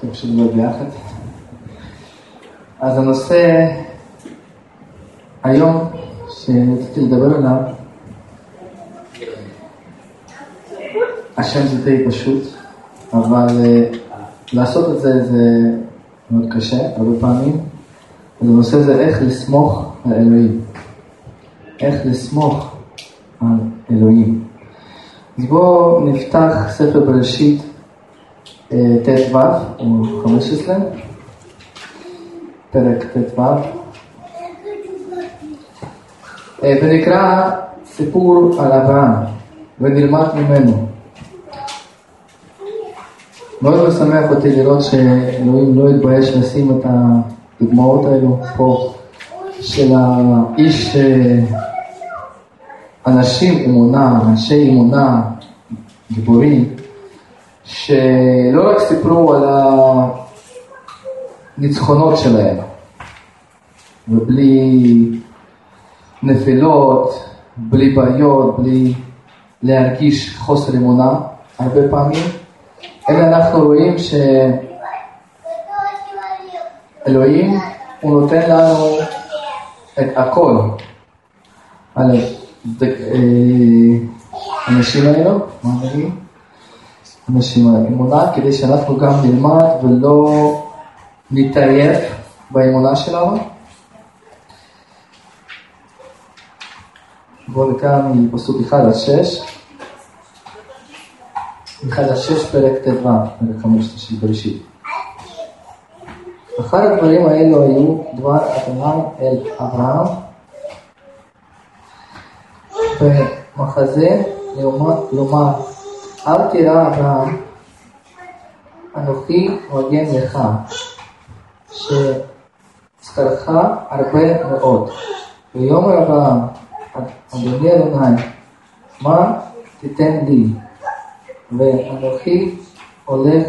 טוב שנדבר ביחד. אז הנושא היום שרציתי לדבר עליו, השם זה די פשוט, אבל uh, לעשות את זה זה מאוד קשה, הרבה פעמים. אז הנושא זה איך לסמוך על אלוהים. איך לסמוך על אלוהים. אז בואו נפתח ספר בראשית אה, ט"ו או 15, פרק ט"ו, אה, ונקרא סיפור על אברהם ונלמד ממנו. מאוד משמח אותי לראות שאלוהים לא התבייש לשים את הדוגמאות האלו פה של האיש, אה, אנשים אמונה, אנשי אמונה, גיבורים, שלא רק סיפרו על הניצחונות שלהם, ובלי נפילות, בלי בעיות, בלי להרגיש חוסר אמונה הרבה פעמים, אלא אנחנו רואים שאלוהים, הוא נותן לנו את הכל על האנשים האלו, מה נגיד? אנשים האמונה, כדי שאנחנו גם נלמד ולא נתעייף באמונה שלנו. בואו נקרא מפסוק 1 עד 6. 1 עד 6 פרק ט"ו, פרק 15 של בראשית. אחר הדברים האלו היו דבר אדוני אל אברהם במחזה לומר אל תירא אברהם, אנוכי מגן לך, ששכרך הרבה מאוד. ויאמר אברהם, אדוני אדוני, מה תיתן לי? ואנוכי הולך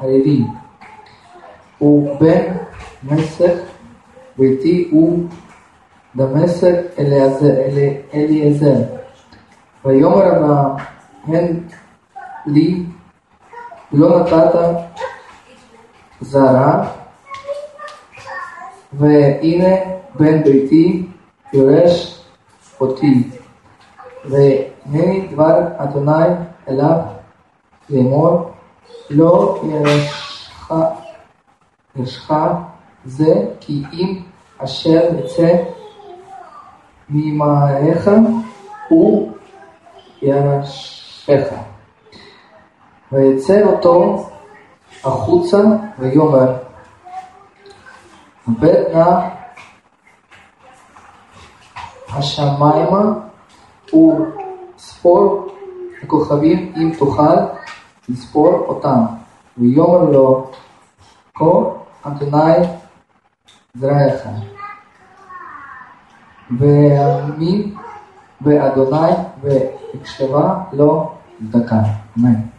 ערירי. ובן מסך ביתי הוא דמשק אליעזר. ויאמר אברהם, הן לי לא נתת זרע, והנה בן ביתי יורש אותי. והנני דבר אדוני אליו לאמור, לא ירשך, ירשך זה כי אם אשר יצא ממעריך הוא ירשך. ויצא אותו החוצה ויאמר, בית נא השמיימה וספור הכוכבים אם תוכל לספור אותם. ויאמר לו, כה אדוני זרעך. ואמין באדוני והקשבה לו צדקה. אמן.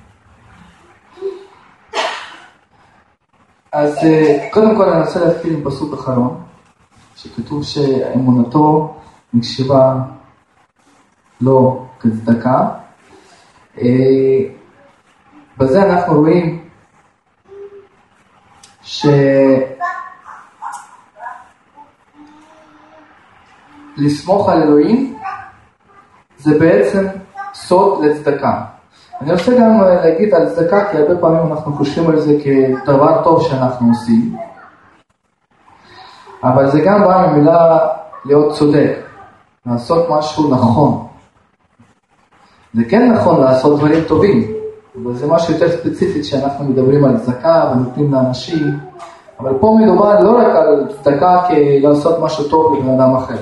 אז אה, קודם כל אני רוצה להתחיל עם פסוק אחרון, שכתוב שאמונתו נקשבה לא כצדקה. אה, בזה אנחנו רואים שלסמוך על אלוהים זה בעצם סוד לצדקה. אני רוצה גם אה, להגיד על צדקה, כי הרבה פעמים אנחנו חושבים על זה כדבר טוב שאנחנו עושים, אבל זה גם בא ממילה להיות צודק, לעשות משהו נכון. זה כן נכון לעשות דברים טובים, אבל זה משהו יותר ספציפי שאנחנו מדברים על צדקה ונותנים לאנשים, אבל פה מדובר לא רק על צדקה כלעשות משהו טוב לבן אדם אחר,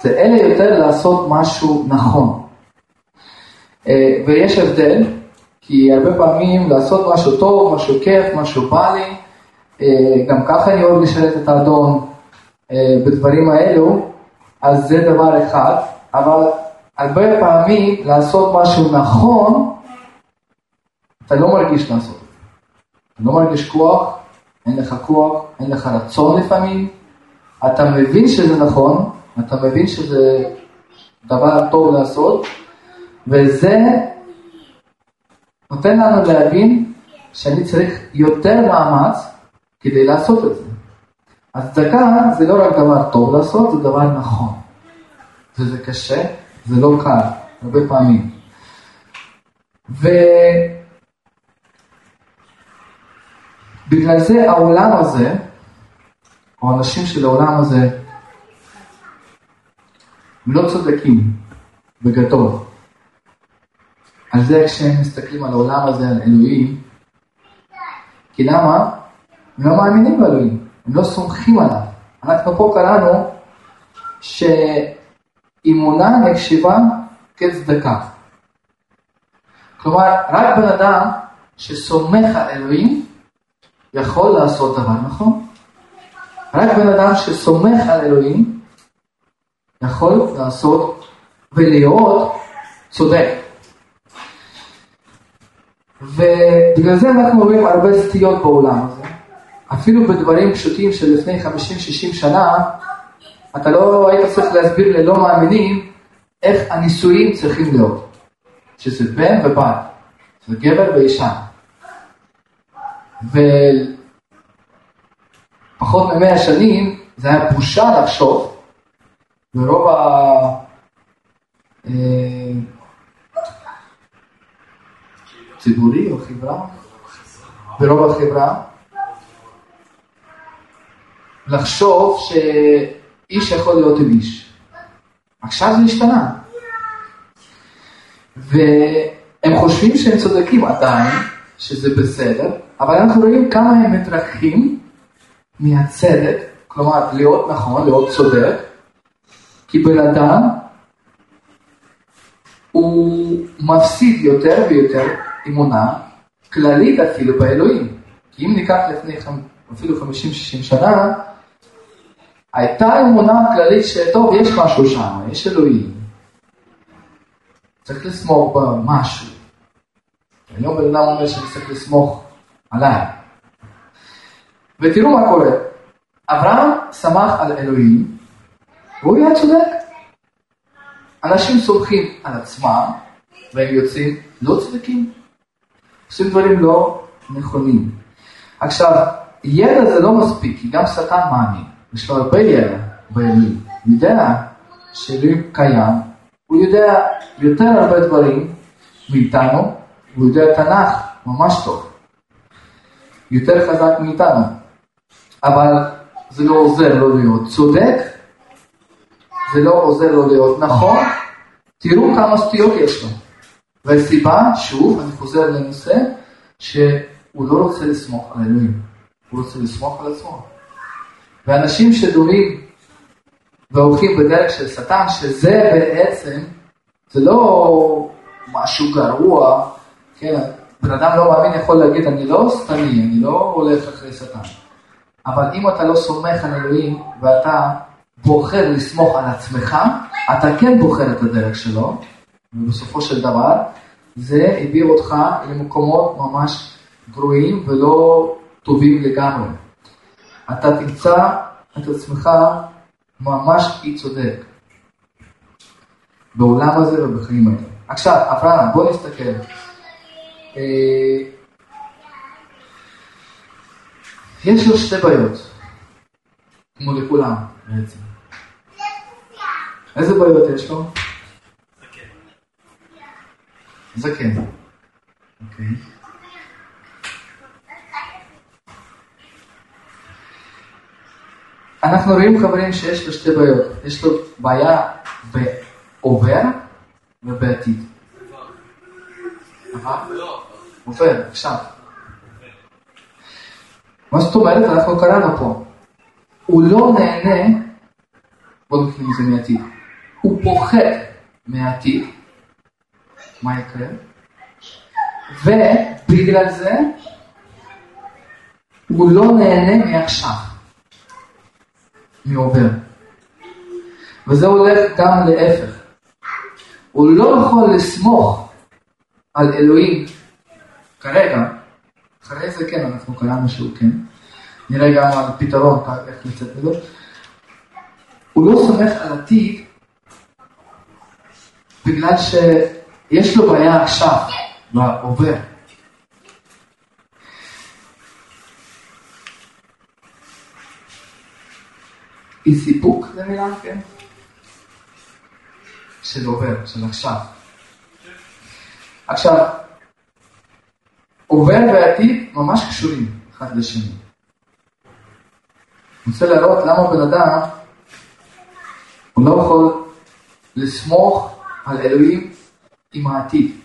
זה אלה יותר לעשות משהו נכון. אה, ויש הבדל, כי הרבה פעמים לעשות משהו טוב, משהו כיף, משהו בא לי, אה, גם ככה אני אוהב לשרת את האדון אה, בדברים האלו, אז זה דבר אחד, אבל הרבה פעמים לעשות משהו נכון, אתה לא מרגיש לעשות. אתה לא מרגיש כוח, אין לך כוח, אין לך רצון לפעמים, אתה מבין שזה נכון, אתה מבין שזה דבר טוב לעשות, וזה נותן לנו להבין שאני צריך יותר מאמץ כדי לעשות את זה. אז צדקה זה לא רק דבר טוב לעשות, זה דבר נכון. וזה קשה, זה לא קל, הרבה פעמים. ובגלל זה העולם הזה, או אנשים של העולם הזה, הם לא צודקים בגדול. על זה כשהם מסתכלים על העולם הזה, על אלוהים, כי למה? הם לא מאמינים באלוהים, הם לא סומכים עליו. אנחנו פה קראנו שאימונה נחשבה כצדקה. כלומר, רק בן אדם שסומך על אלוהים יכול לעשות דבר נכון. רק בן אדם שסומך על אלוהים יכול לעשות ולהיות צודק. ובגלל זה אנחנו רואים הרבה סטיות בעולם הזה. אפילו בדברים פשוטים של לפני 50-60 שנה, אתה לא היית צריך להסביר ללא מאמינים איך הנישואים צריכים להיות. שזה בן ובת, זה גבר ואישה. ופחות ממאה שנים זה היה בושה לחשוב, ורוב ה... ציבורי או חברה, ברוב החברה, לחשוב שאיש יכול להיות עם איש. עכשיו זה השתנה. והם חושבים שהם צודקים עדיין, שזה בסדר, אבל אנחנו רואים כמה הם מתרחקים מהצדק, כלומר להיות נכון, להיות צודק, כי בן אדם הוא מפסיד יותר ויותר אמונה כללית אפילו באלוהים. כי אם ניקח לפני אפילו 50-60 שנה, הייתה אמונה כללית שטוב, יש משהו שם, יש אלוהים. צריך לסמוך במשהו. היום בן אדם אומר שאני צריך לסמוך עליי. ותראו מה קורה. אברהם שמח על אלוהים, והוא היה צודק. אנשים סומכים על עצמם, והם יוצאים לא צודקים. עושים דברים לא נכונים. עכשיו, ידע זה לא מספיק, כי גם שטן מאמין. יש לו הרבה ידע באלוהים. הוא יודע שאלוהים קיים, הוא יודע יותר הרבה דברים מאיתנו, הוא יודע תנ"ך ממש טוב. יותר חזק מאיתנו. אבל זה לא עוזר לו להיות צודק, זה לא עוזר לו להיות נכון. תראו כמה סטיות יש לו. והסיבה, שוב, אני חוזר לנושא, שהוא לא רוצה לסמוך על אלוהים, הוא רוצה לסמוך על עצמו. ואנשים שדומים והולכים בדרך של שטן, שזה בעצם, זה לא משהו גרוע, כן, בן אדם לא מאמין יכול להגיד, אני לא סתמי, אני לא הולך אחרי שטן. אבל אם אתה לא סומך על אלוהים ואתה בוחר לסמוך על עצמך, אתה כן בוחר את הדרך שלו, ובסופו של דבר זה העביר אותך למקומות ממש גרועים ולא טובים לגמרי. אתה תמצא את עצמך ממש אי צודק בעולם הזה ובחיים האלה. עכשיו, אברהם, בוא נסתכל. אה, יש לו שתי בעיות, כמו לכולם בעצם. איזה בעיות יש לו? זקן. אוקיי. אנחנו רואים חברים שיש לו שתי בעיות. יש לו בעיה בעובר ובעתיד. עובר, עכשיו. מה זאת אומרת? אנחנו קראנו פה. הוא לא נהנה, בוא נקרא מזה מעתיד. הוא פוחד מהעתיד. מה יקרה? ובגלל זה הוא לא נהנה מעכשיו. מעובר. וזה הולך גם להפך. הוא לא יכול לסמוך על אלוהים כרגע, אחרי זה כן, אנחנו קראנו שהוא כן, נראה גם על פתרון, איך לצאת מזה. הוא לא סומך על עתיד בגלל יש לו בעיה עכשיו, בעובר. אי סיפוק זה מילה, כן? של עובר, של עכשיו. עכשיו, עובר ועתיד ממש קשורים אחד לשני. אני רוצה להראות למה בן אדם הוא לא יכול לסמוך על אלוהים עם העתיד.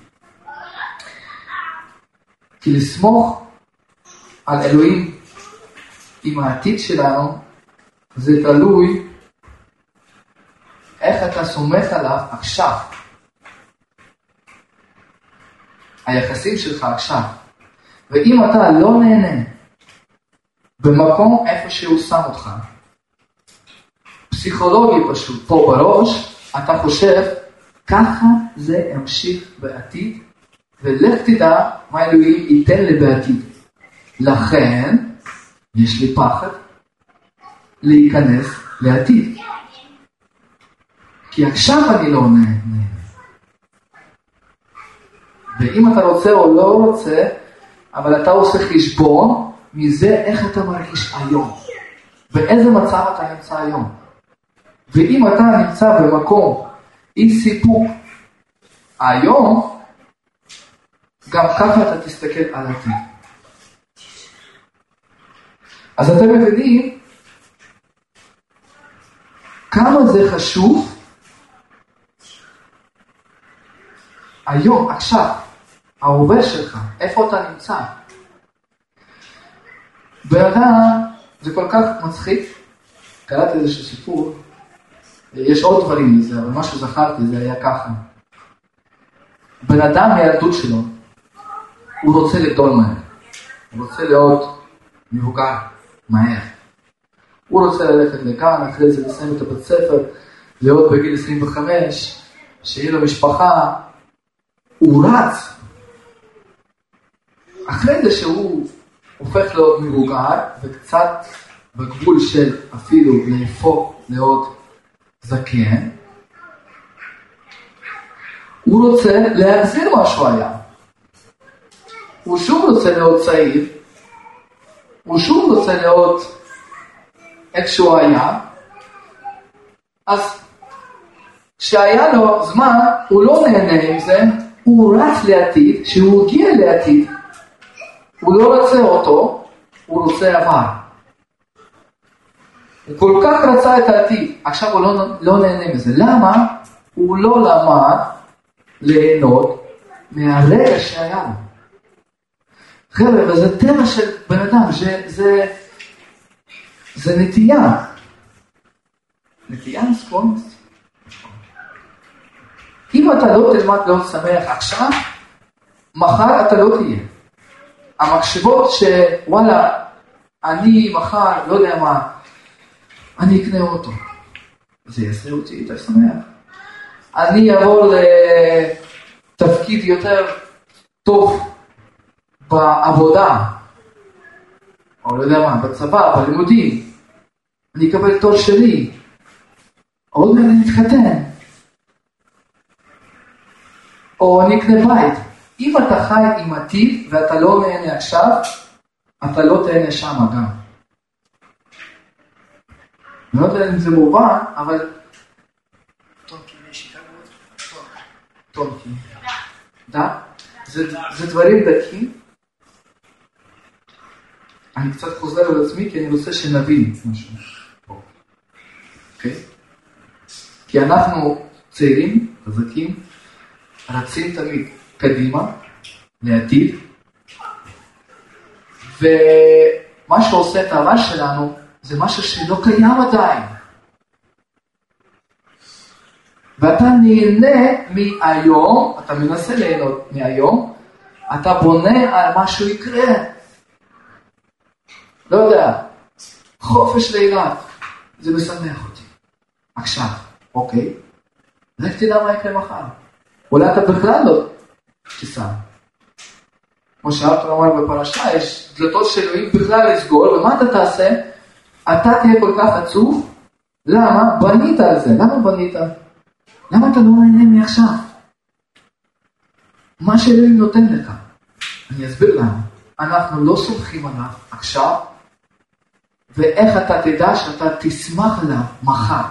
כי לסמוך על אלוהים עם העתיד שלנו, זה תלוי איך אתה סומך עליו עכשיו. היחסים שלך עכשיו. ואם אתה לא נהנה במקום איפה שהוא שם אותך, פסיכולוגי פשוט, פה בראש, אתה חושב, ככה זה ימשיך בעתיד, ולך תדע מה אלוהים ייתן לי בעתיד. לכן, יש לי פחד להיכנס לעתיד. כי עכשיו אני לא נהנה. ואם אתה רוצה או לא רוצה, אבל אתה עושה חשבון מזה איך אתה מרגיש היום. באיזה מצב אתה נמצא היום. ואם אתה נמצא במקום אי סיפוק היום, גם ככה אתה תסתכל על עתיד. אז אתם מבינים כמה זה חשוב היום, עכשיו, ההווה שלך, איפה אתה נמצא. בן אדם, זה כל כך מצחיק, קראתי איזשהו סיפור, יש עוד דברים לזה, אבל מה שזכרתי זה היה ככה. בן אדם מהילדות שלו, הוא רוצה לגדול מהר, הוא רוצה להיות מבוגר מהר. הוא רוצה ללכת לכאן, אחרי זה לסיים את הבית ספר, להיות בגיל 25, שיהיה לו משפחה, הוא רץ. אחרי זה שהוא הופך להיות מבוגר, וקצת בגבול של אפילו להפוך להיות זקן, הוא רוצה להחזיר מה שהוא היה. הוא שוב רוצה להיות צעיר, הוא שוב רוצה להיות איך שהוא היה, אז כשהיה לו זמן, הוא לא נהנה עם זה, הוא רץ לעתיד, כשהוא הגיע לעתיד, הוא לא רוצה אותו, הוא רוצה עבר. הוא כל כך רצה את העתיד, עכשיו הוא לא, לא נהנה מזה. למה? הוא לא למד ליהנות מהרגע שהיה לו. חבר'ה, וזה טבע של בן אדם, זה, זה, זה נטייה. נטייה סקונס. אם אתה לא תלמד להיות שמח עכשיו, מחר אתה לא תהיה. המחשבות שוואלה, אני מחר, לא יודע מה, אני אקנה אוטו. זה יעשה אותי יותר שמח. אני אעבור לתפקיד יותר טוב בעבודה, או לא יודע מה, בצבא, בלימודים. אני אקבל תור שלי. עוד מעט אני אתחתן. או אני אקנה בית. אם אתה חי עם עתיד ואתה לא נהנה עכשיו, אתה לא תהנה שם גם. אני לא יודע אם זה מובן, אבל... טונקי. דה? זה דברים דקים. אני קצת חוזר על עצמי כי אני רוצה שנבין משהו. אוקיי? כי אנחנו צעירים, חזקים, רצים תמיד קדימה, לעתיד, ומה שעושה את הרע שלנו זה משהו שלא קיים עדיין. ואתה נהנה מהיום, אתה מנסה ליהנות מהיום, אתה בונה על מה שהוא יקרה. לא יודע, חופש לאילת, זה משמח אותי. עכשיו, אוקיי, לך תדע מה יקרה מחר. אולי אתה בכלל לא תיסע. כמו שארתור אמר בפרשה, יש דלתות של אלוהים בכלל לסגור, ומה אתה תעשה? אתה תהיה כל כך עצוב? למה? בנית על זה. למה בנית? למה אתה לא נהנה מעכשיו? מה שאלוהים נותן לך. אני אסביר למה. אנחנו לא סומכים עליו עכשיו, ואיך אתה תדע שאתה תשמח עליו מחר.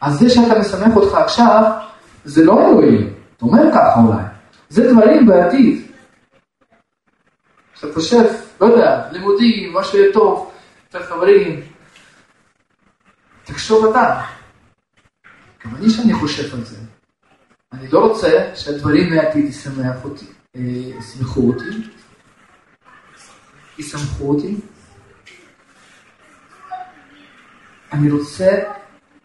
אז זה שאתה משמח אותך עכשיו, זה לא אלוהים. אתה אומר ככה אולי. זה דברים בעתיד. אתה חושב, לא יודע, לימודים, משהו יהיה טוב, יותר חברים. תחשוב אתה. גם אני שאני חושב על זה. אני לא רוצה שהדברים מהעתיד ישמח אותי, אה, ישמחו אותי, ישמחו אותי. אני רוצה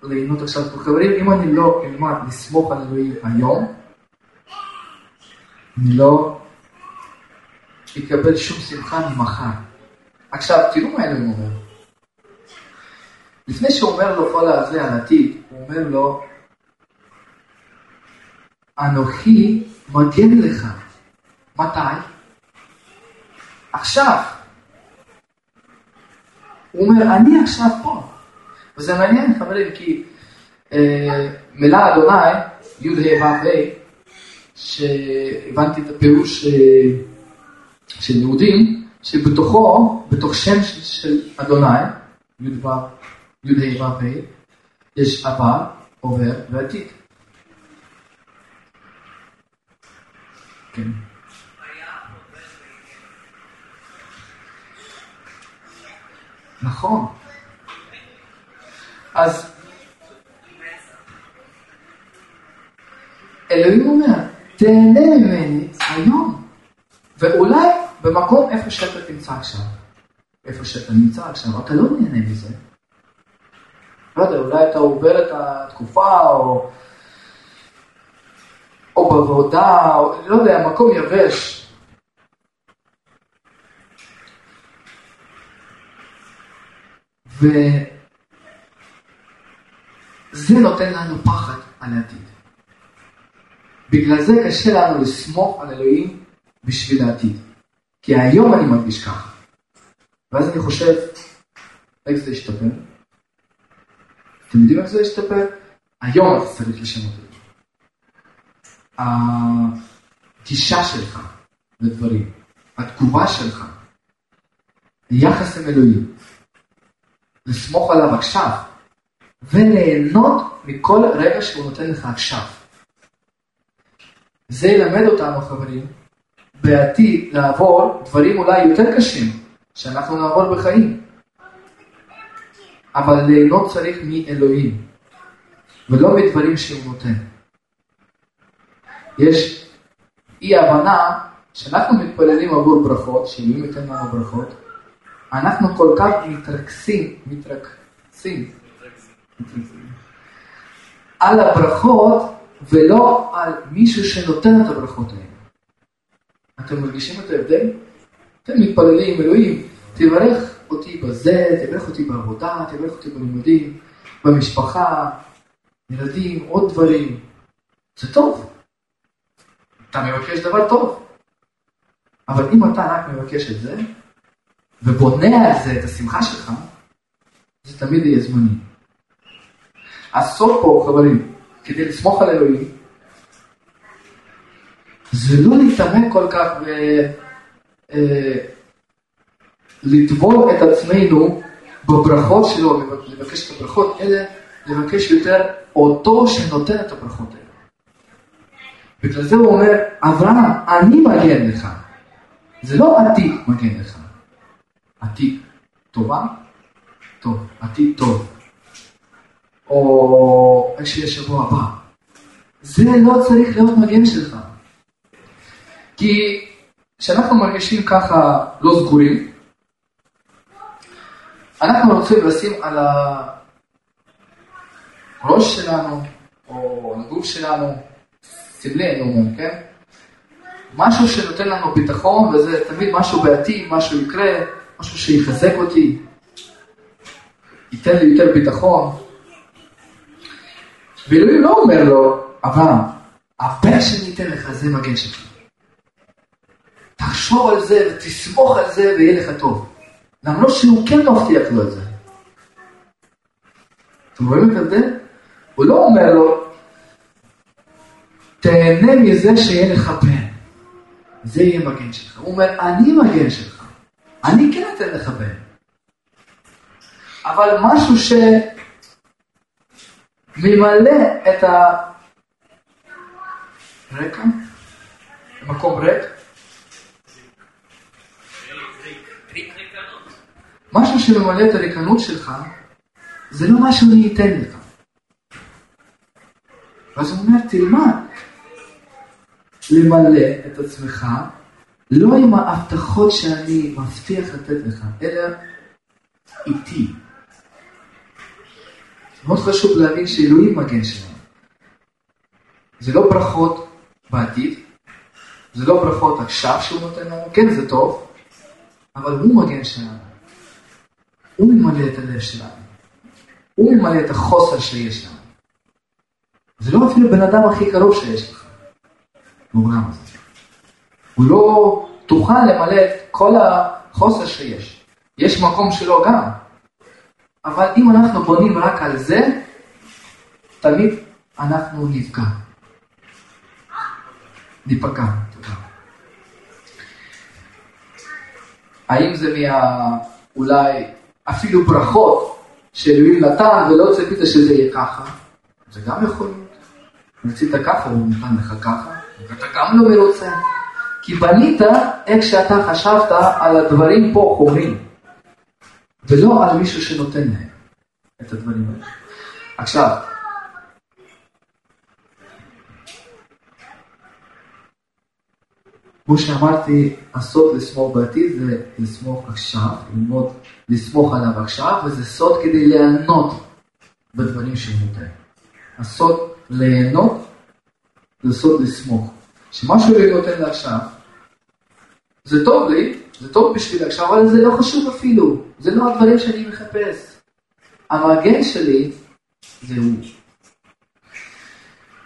ליהנות עכשיו. חברים, אם אני לא אלמד לסמוך על אלוהים היום, אני לא אקבל שום שמחה ממחר. עכשיו, תראו מה אלוהים אומר. לפני שהוא אומר לו כל הזה על עתיד, הוא אומר לו, אנוכי מגן לך. מתי? עכשיו. הוא אומר, אני עכשיו פה. וזה מעניין, חברים, כי אה, מילה אדוני, י"ה ו"ה, שהבנתי את הפירוש אה, של יהודים, שבתוכו, בתוך שם של, אדוני, י"ה ו"ה, יש עבר, עובר ועתיד. כן. נכון. אז אלוהים אומר, תהנה ממני היום, ואולי במקום איפה שאתה תמצא עכשיו, איפה שאתה נמצא עכשיו, אתה לא נהנה מזה. לא יודע, אולי אתה עובר את התקופה, או, או בעבודה, או לא יודע, מקום יבש. ו... זה נותן לנו פחד על העתיד. בגלל זה קשה לנו לסמוך על אלוהים בשביל העתיד. כי היום אני מרגיש ככה. ואז אני חושב, איך זה ישתפר? אתם יודעים איך זה ישתפר? היום אתה צריך לשנות את זה. הגישה שלך לדברים, התגובה שלך, היחס עם אלוהים, לסמוך עליו עכשיו, וליהנות מכל רגע שהוא נותן לך עכשיו. זה ילמד אותנו, חברים, בעתיד לעבור דברים אולי יותר קשים שאנחנו נעבור בחיים. אבל ליהנות צריך מאלוהים, ולא מדברים שהוא נותן. יש אי הבנה שאנחנו מתפללים עבור ברכות, שאלוהים ייתן לנו ברכות, אנחנו כל כך מתרכזים, מתרכזים על הברכות ולא על מישהו שנותן את הברכות האלה. אתם מרגישים את ההבדל? אתם מתפללים, אלוהים, תברך אותי בזה, תברך אותי בעבודה, תברך אותי בלימודים, במשפחה, ילדים, עוד דברים. זה טוב. אתה מבקש דבר טוב. אבל אם אתה רק מבקש את זה, ובונה על זה את השמחה שלך, זה תמיד יהיה זמני. הסוף פה, חברים, כדי לסמוך על אלוהים, זה לא להתעמק כל כך ולטבול אה, את עצמנו בברכות שלו, לבקש את הברכות, אלא לבקש יותר אותו שנותן את הברכות האלה. בגלל זה הוא אומר, אברהם, אני מגן לך. זה לא עתיד מגן לך. עתיד טובה? טוב, עתיד טוב. או איך שיהיה שבוע הבא. זה לא צריך להיות מגן שלך. כי כשאנחנו מרגישים ככה לא סגורים, אנחנו רוצים לשים על הראש שלנו, או על הגוף שלנו, סמלי אני כן? משהו שנותן לנו ביטחון, וזה תמיד משהו בעתיד, משהו יקרה, משהו שיחזק אותי, ייתן לי יותר ביטחון. ואלוהים לא אומר לו, אברהם, הפה שאני אתן לך זה מגן שלך. תחשוב על זה ותסמוך על זה ויהיה לך טוב. למרות שהוא כן מבטיח לו את זה. אתם רואים את ההבדל? הוא לא אומר לו, תהנה מזה שיהיה לך בן. זה יהיה מגן שלך. הוא אומר, אני מגן שלך. אני כן אתן לך בן. אבל משהו שממלא את הרקע, מקום ריק. משהו שממלא את הריקנות שלך, זה לא מה שאני אתן לך. ואז הוא אומר, תלמד למלא את עצמך, לא עם ההבטחות שאני מבטיח לתת לך, אלא איתי. מאוד חשוב להבין שאלוהים מגן שלנו. זה לא ברכות בעתיד, זה לא ברכות עכשיו שהוא נותן לנו, כן זה טוב, אבל הוא מגן שלנו. הוא ממלא את הלב שלנו. הוא ממלא את החוסר שיש לנו. זה לא אפילו בן אדם הכי קרוב שיש לך בעולם הזה. הוא לא תוכל למלא את כל החוסר שיש. יש מקום שלו גם. אבל אם אנחנו בונים רק על זה, תמיד אנחנו נפגע. ניפגע. האם זה מה... אולי אפילו ברכות שאלוהים נתן ולא ציפית שזה יהיה ככה? זה גם יכול להיות. רצית ככה, הוא נתן לך ככה, ואתה גם לא מרוצה. כי בנית איך שאתה חשבת על הדברים פה חורים, ולא על מישהו שנותן להם את הדברים האלה. עכשיו, כמו שאמרתי, הסוד לסמוך בעתיד זה לסמוך עכשיו, ללמוד לסמוך עליו עכשיו, וזה סוד כדי ליהנות בדברים נותן. הסוד ליהנות זה סוד לסמוך. שמשהו לי נותן לעכשיו, זה טוב לי, זה טוב בשבילי עכשיו, אבל זה לא חשוב אפילו, זה לא הדברים שאני מחפש. המגן שלי זה הוא.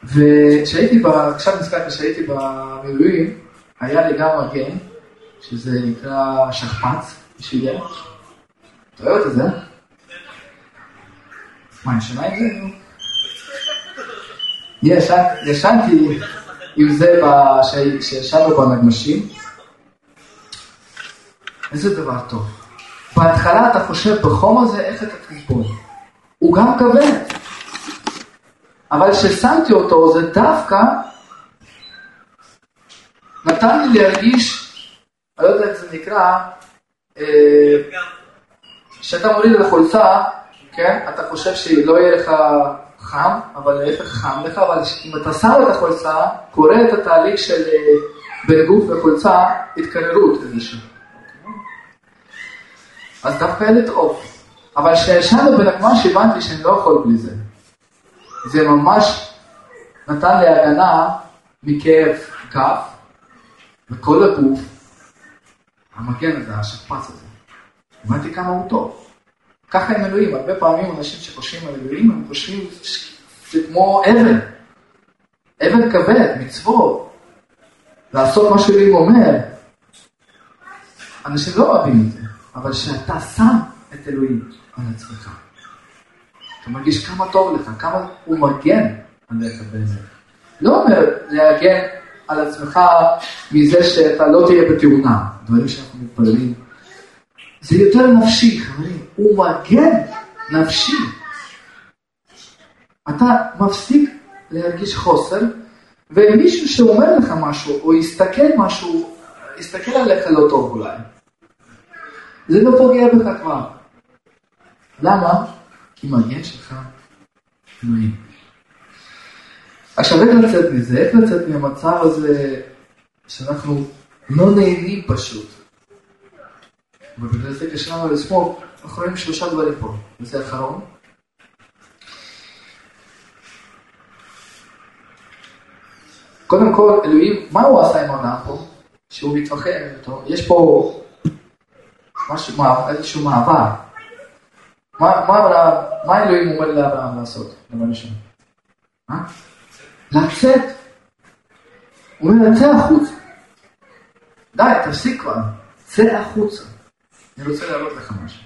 וכשהייתי, עכשיו נזכרתי שהייתי במילואים, היה לי גם מגן, שזה נקרא שכפ"ץ, בשבילי. אתה אוהב את זה? מה, ישנה עם זה? ישנתי עם זה כשישנו בנגמשים. איזה דבר טוב. בהתחלה אתה חושב בחום הזה איך אתה תסבול. הוא גם כבד. אבל כששמתי אותו זה דווקא נתן לי להרגיש, אני לא יודע איך זה נקרא, כשאתה מוריד את החולצה, כן, אתה חושב שלא יהיה לך חם, אבל להפך חם לך, אבל אם אתה שם את החולצה, קורה את התהליך של אה, בין גוף וחולצה, התקררות איזושהי. אז דווקא טוב. אבל כשישנו בנגמ"ש הבנתי שאני לא יכול בלי זה. זה ממש נתן לי הגנה מכאב גב וכל הגוף, המגן הזה, השכפ"ץ הזה. הבנתי כמה הוא טוב. ככה עם אלוהים, הרבה פעמים אנשים שחושבים על אלוהים, הם חושבים שזה כמו אבן, אבן כבד, מצוות, לעשות מה שאלוהים אומר. אנשים לא אוהבים את זה, אבל כשאתה שם את אלוהים על עצמך, אתה מרגיש כמה טוב לך, כמה הוא מגן עליך באמת. לא אומר להגן על עצמך מזה שאתה לא תהיה בתאונה, דברים שאנחנו מתפללים. זה יותר נפשי, חברים, הוא מגן נפשי. אתה מפסיק להרגיש חוסר, ומישהו שאומר לך משהו, או יסתכל משהו, יסתכל עליך לא טוב אולי. זה לא פוגע בך כבר. למה? כי מגן שלך אלוהים. עכשיו איך לצאת מזה? איך לצאת מהמצב הזה שאנחנו לא נהנים פשוט? ובגלל זה קשה לנו לסמוך, אנחנו רואים שלושה דברים פה, וזה האחרון. קודם כל, אלוהים, מה הוא עשה עם העולם פה? שהוא מתמחה איתו, יש פה משהו, מה, איזשהו מעבר. מה, מה, מה אלוהים אומר לאברהם לעשות, דבר ראשון? אה? לצאת. הוא אומר, לצא החוצה. די, תפסיק כבר, צא החוצה. אני רוצה להראות לך משהו.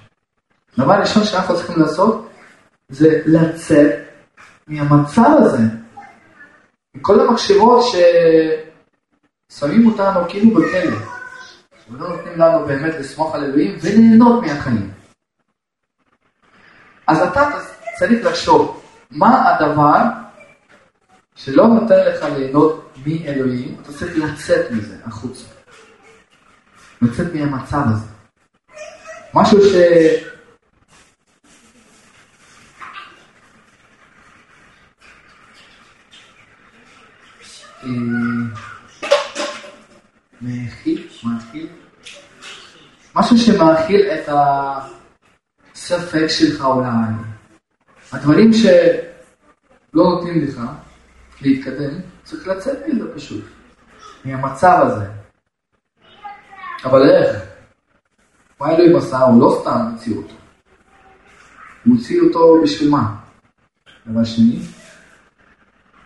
דבר ראשון שאנחנו צריכים לעשות זה לצאת מהמצב הזה. מכל המחשבות ששמים אותנו כאילו בכלא. ולא נותנים לנו באמת לסמוך על אלוהים וליהנות מהחיים. אז אתה צריך לחשוב, מה הדבר שלא נותן לך ליהנות מאלוהים, אתה צריך לצאת מזה החוצה. לצאת מהמצב הזה. משהו ש... אה, מאכיל, מאכיל, משהו שמאכיל את הספק שלך אולי, הדברים שלא נותנים לך להתקדם, צריך לצאת מזה פשוט, מהמצב הזה. אבל איך? מה אלוהים עשה? הוא לא סתם הוציא אותו. הוא הוציא אותו בשביל מה? דבר שני,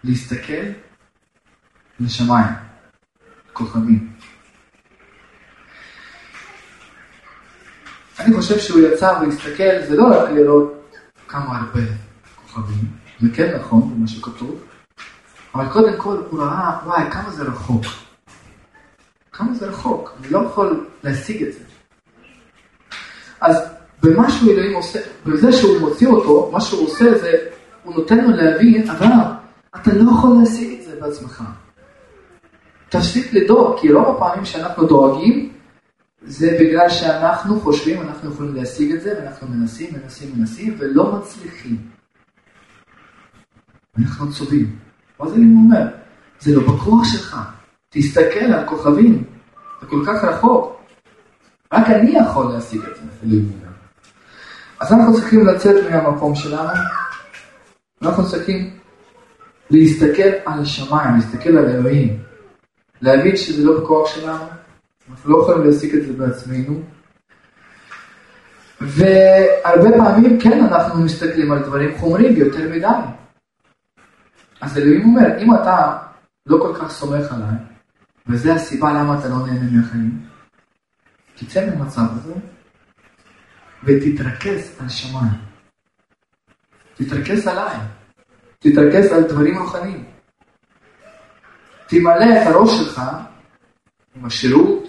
להסתכל לשמיים, כוכבים. אני חושב שהוא יצא והסתכל, זה לא רק לראות כמה הרבה כוכבים, זה כן נכון, זה מה שכתוב, אבל קודם כל הוא ראה, וואי, כמה זה רחוק. כמה זה רחוק, אני לא יכול להשיג את זה. אז במה שהוא אלוהים עושה, בזה שהוא מוציא אותו, מה שהוא עושה זה, הוא נותן לו להבין, אבל אתה לא יכול להשיג את זה בעצמך. תפסיק לדאוג, כי רוב הפעמים שאנחנו דואגים, זה בגלל שאנחנו חושבים, אנחנו יכולים להשיג את זה, ואנחנו מנסים, מנסים, מנסים, ולא מצליחים. אנחנו עצובים. מה זה אומר? זה לא בכוח שלך. תסתכל על כוכבים, זה כל כך רחוק. רק אני יכול להשיג את זה, אלוהים אומר. אז אנחנו צריכים לצאת מהמקום שלנו, אנחנו צריכים להסתכל על השמיים, להסתכל על אלוהים, להבין שזה לא בכוח שלנו, אנחנו לא יכולים להשיג את זה בעצמנו. והרבה פעמים כן אנחנו מסתכלים על דברים חומרים יותר מדי. אז אלוהים אומר, אם אתה לא כל כך סומך עליי, וזו הסיבה למה אתה לא נהנה מהחיים, תצא מהמצב הזה ותתרכז על שמיים. תתרכז עליי. תתרכז על דברים רוחניים. תמלא את הראש שלך עם השירות,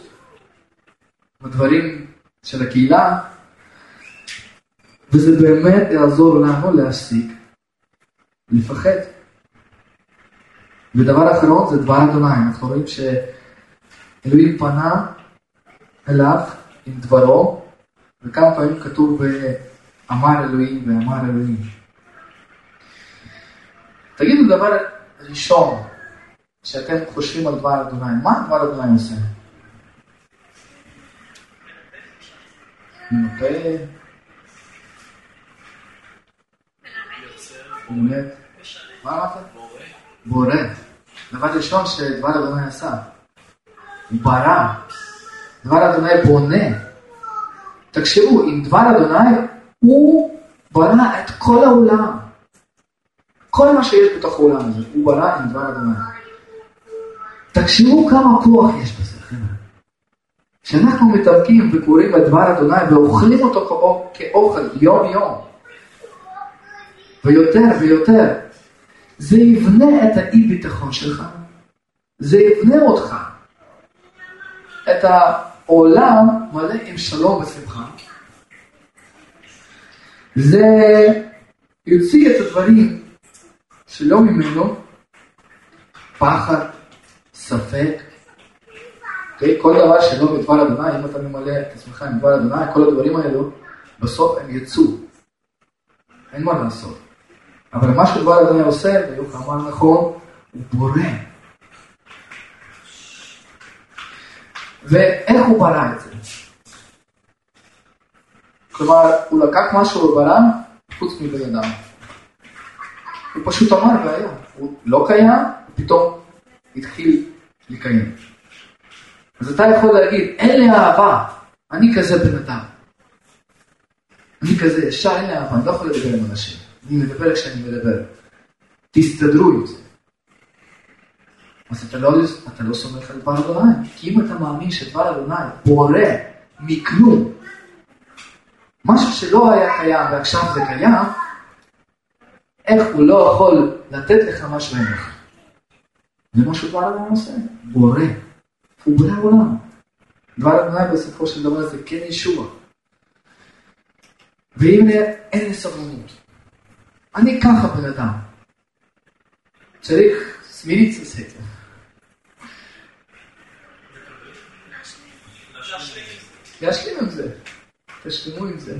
עם הדברים של הקהילה, וזה באמת יעזור לנו להפסיק לפחד. ודבר אחרון זה דבר אדוני, אנחנו רואים שאלוהים פנה אליו עם דברו, וכמה פעמים כתוב אמר אלוהים ואמר אלוהים. תגידו דבר ראשון, שאתם חושבים על דבר אדוני, מה דבר אדוני עושה? נוטה, מה אמרת? בורא. דבר ראשון שדבר אדוני עשה. הוא ברא. דבר אדוני בונה. תקשיבו, עם דבר אדוני, הוא ברא את כל העולם. כל מה שיש בתוך העולם הזה, הוא ברא עם דבר אדוני. תקשיבו כמה כוח יש בזה, חבר'ה. כשאנחנו מתאבקים וקוראים את דבר אדוני ואוכלים אותו כאוכל יום-יום, ויותר ויותר, זה יבנה את האי ביטחון שלך, זה יבנה אותך. את העולם מלא עם שלום ושמחה. זה יוציא את הדברים שלא ממנו, פחד, ספק, okay? אוקיי? כל דבר שלא מדבר אדוני, אם אתה ממלא את עצמך עם דבר אדוני, כל הדברים האלו, בסוף הם יצאו. אין מה לעשות. אבל מה שדבר אדוני עושה, אמר נכון, הוא בורא. ואיך הוא ברא את זה? כלומר, הוא לקח משהו וברא חוץ מבן אדם. הוא פשוט אמר והיה. הוא לא קיים, פתאום התחיל לקיים. אז אתה יכול להגיד, אין לי אהבה, אני כזה בן אדם. אני כזה ישר, אין לי אהבה, אני לא יכול לדבר עם אנשים. אני מדבר כשאני מדבר. תסתדרו עם זה. אז אתה לא, אתה לא סומך על דבר אדוני, כי אם אתה מאמין שדבר אדוני בורא מכלום, משהו שלא היה קיים ועכשיו זה קיים, איך הוא לא יכול לתת לך מה שאין לך? זה מה שדבר אדוני עושה, בורא. הוא בורא עולם. דבר אדוני בסופו של דבר זה כן ישוע. ואם אין לי סבלנות, אני ככה בן אדם, צריך סמיריץ לספר. להשלים עם זה, תשלימו עם זה.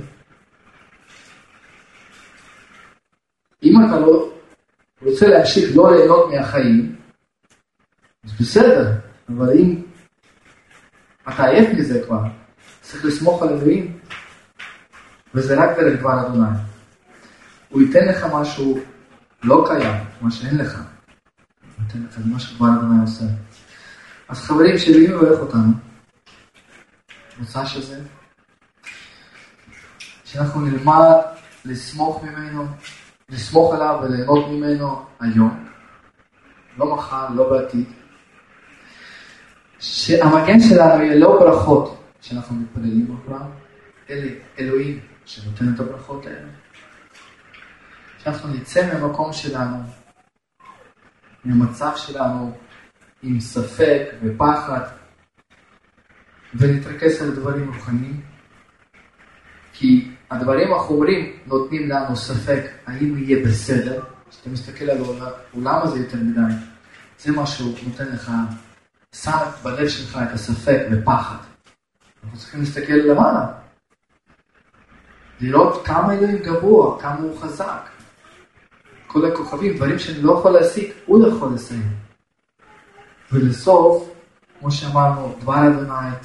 אם אתה לא רוצה להמשיך לא ליהנות מהחיים, אז בסדר, אבל אם אתה עייף מזה כבר, צריך לסמוך על אלוהים, וזה רק דרך דבר אדוני. הוא ייתן לך משהו לא קיים, מה שאין לך. הוא ייתן לך מה שדבר אדוני עושה. אז חברים שלי, מי מברך אותנו? מוצא שזה, שאנחנו נלמד לסמוך ממנו, לסמוך עליו וליהנות ממנו היום, לא מחר, לא בעתיד. שהמגן שלנו יהיה לא ברכות שאנחנו מתפללים עבורם, אלא אלוהים שנותן את הברכות האלה. שאנחנו נצא מהמקום שלנו, מהמצב שלנו, עם ספק ופחד, ונתרכז על דברים רוחניים. כי הדברים החומרים נותנים לנו ספק האם יהיה בסדר. כשאתה מסתכל על העולם הזה יותר מדי, זה מה שהוא נותן לך, שם בלב שלך את הספק ופחד. אנחנו צריכים להסתכל למעלה. לראות כמה אלוהים גבוה, כמה הוא חזק. כל הכוכבים, דברים שאני לא יכול להשיג, הוא יכול לסיים. ולסוף, כמו שאמרנו, דבר אדוני,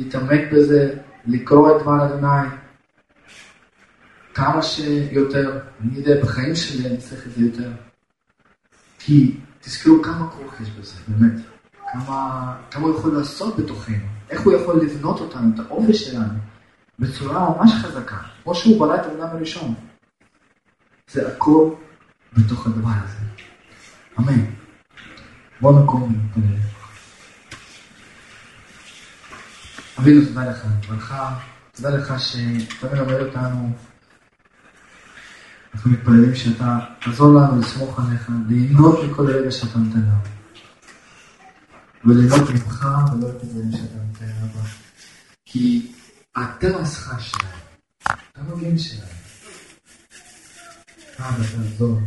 להתעמק בזה, לקרוא את דבר אדוני כמה שיותר. אני יודע, בחיים שלי אני צריך את זה יותר. כי תזכרו כמה כוח יש בזה, באמת. כמה, כמה הוא יכול לעשות בתוכנו, איך הוא יכול לבנות אותנו, את האופי שלנו, בצורה ממש חזקה, כמו שהוא ברא את העולם הראשון. זה הכל בתוך הדבר הזה. אמן. בוא נקום ונתפלל. אבינו, תודה לך, ברכה, תודה לך שאתה מלמד אותנו, אנחנו מתפללים שאתה תעזור לנו לסמוך עליך, ליהנות מכל רגע שאתה נותן לנו. וליהנות ממך ולא את הדברים שאתה נותן לנו. כי אתה השכר שלהם, אתה מגן שלהם. אבא, תעזור.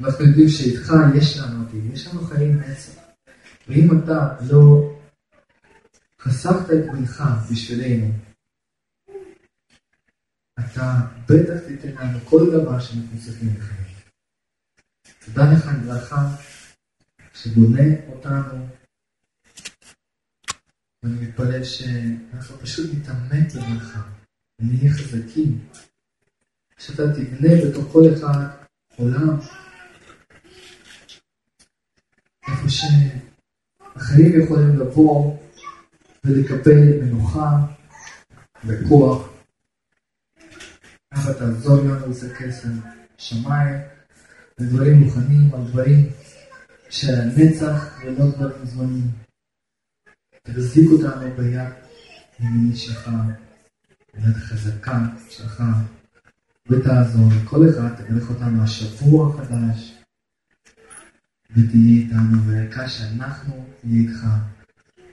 אנחנו יודעים שאיתך יש לנו עתיד, יש לנו חיים נצח. ואם אתה לא חסכת את בנך בשבילנו, אתה בטח תיתן לנו כל דבר שאנחנו צריכים לחיים. תודה לך על ברכה שבונה אותנו, ואני מתפלל שאנחנו פשוט נתעמת בברכה, ונהיה חזקים, שאתה תבנה בתוך כל אחד עולם, איפה שאחרים יכולים לבוא ולקבל מנוחה וכוח. אבא תעזור לנו להסתכל על שמיים, ודברים מוכנים, על דברים של הנצח ולא דברים זמניים. תחזיק אותנו ביד ימינית שלך, ביד החזקה שלך, ותעזור לכל אחד, תלך אותנו השבוע החדש, ותהיה איתנו, וערכה שאנחנו נהיה איתך.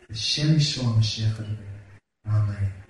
בשם ישוע המשיח אדוני. אמן.